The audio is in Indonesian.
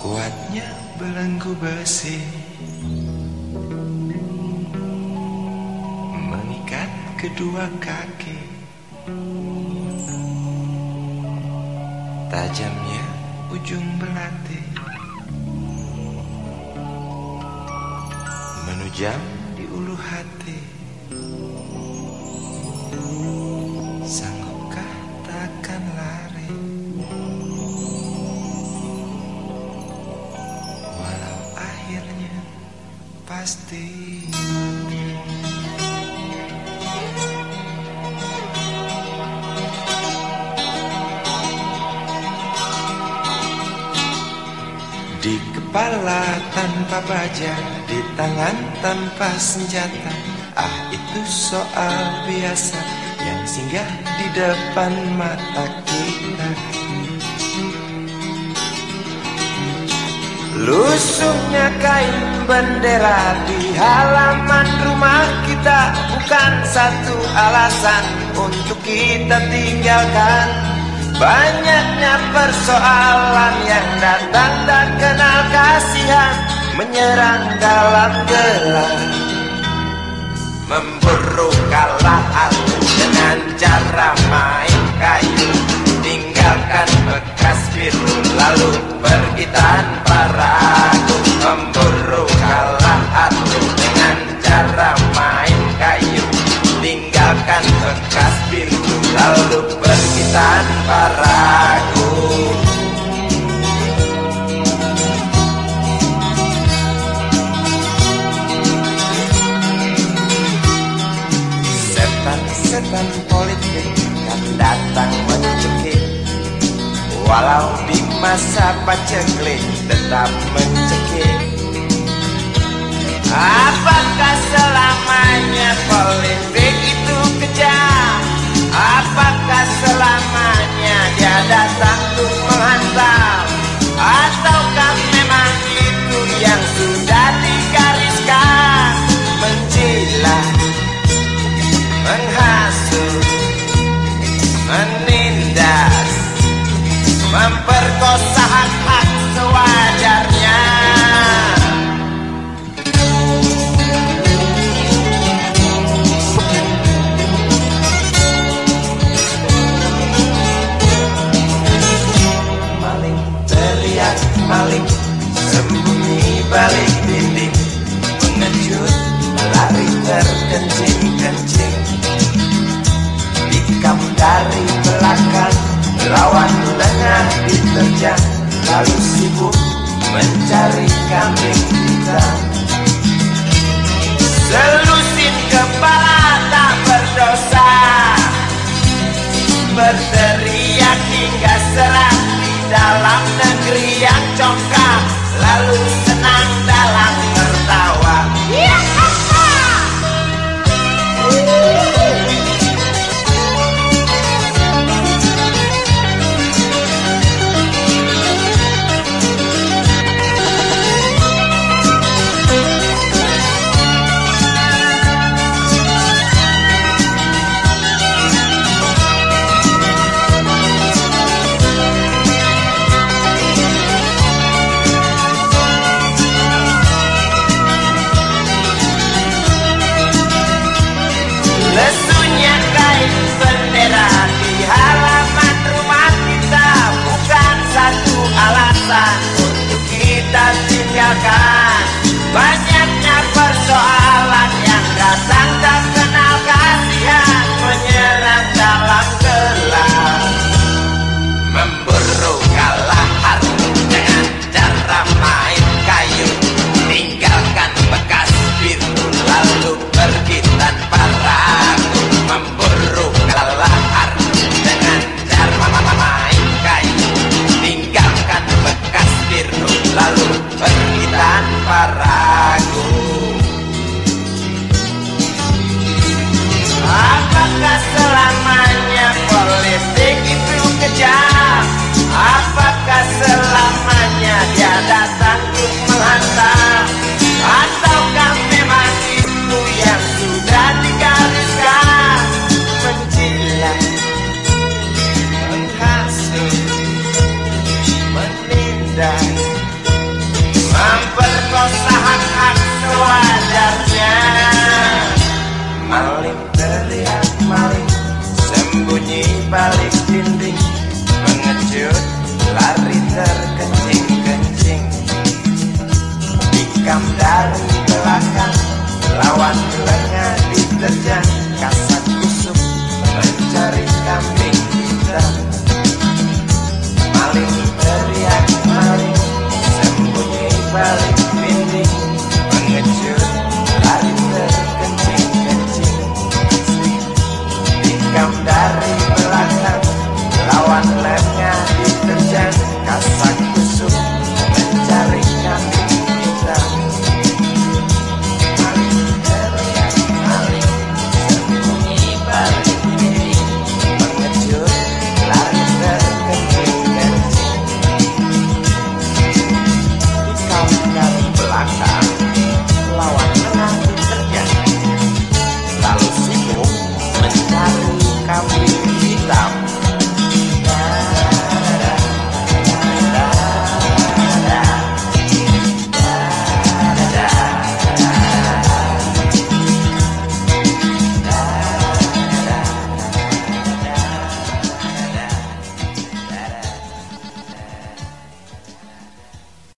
Kuatnya belenggu besi. Mengikat kedua kaki. Tajamnya ujung belati. Menujam di ulu hati pasti. Di kepala tanpa baja Di tangan tanpa senjata. Ah itu soal biasa Yang singgah di depan mata Lusuhnya kain bendera di halaman rumah kita Bukan satu alasan untuk kita tinggalkan. Banyaknya persoalan yang datang dan kenal kasihan Menyerang dalam gelap Memburu kalah aku dengan cara main kayu Tinggalkan bekas biru lalu pergi tanpa Memburu aku dengan cara main kayu Tinggalkan bekas biru lalu pergi tanpa ragu Walau di masa paceklik tetap mencekik Apakah selamanya politik itu kejam? Apakah selamanya dia datang Lalu sibuk mencari kambing hitam Selusin kepala tak berdosa. Berteriak hingga serang di dalam negeri yang congkak. Lalu senang dalam Tersunyakai bendera di halaman rumah kita Bukan satu alasan untuk kita tinggalkan. Dikam dari belakang Lawan lengah diterjang hitam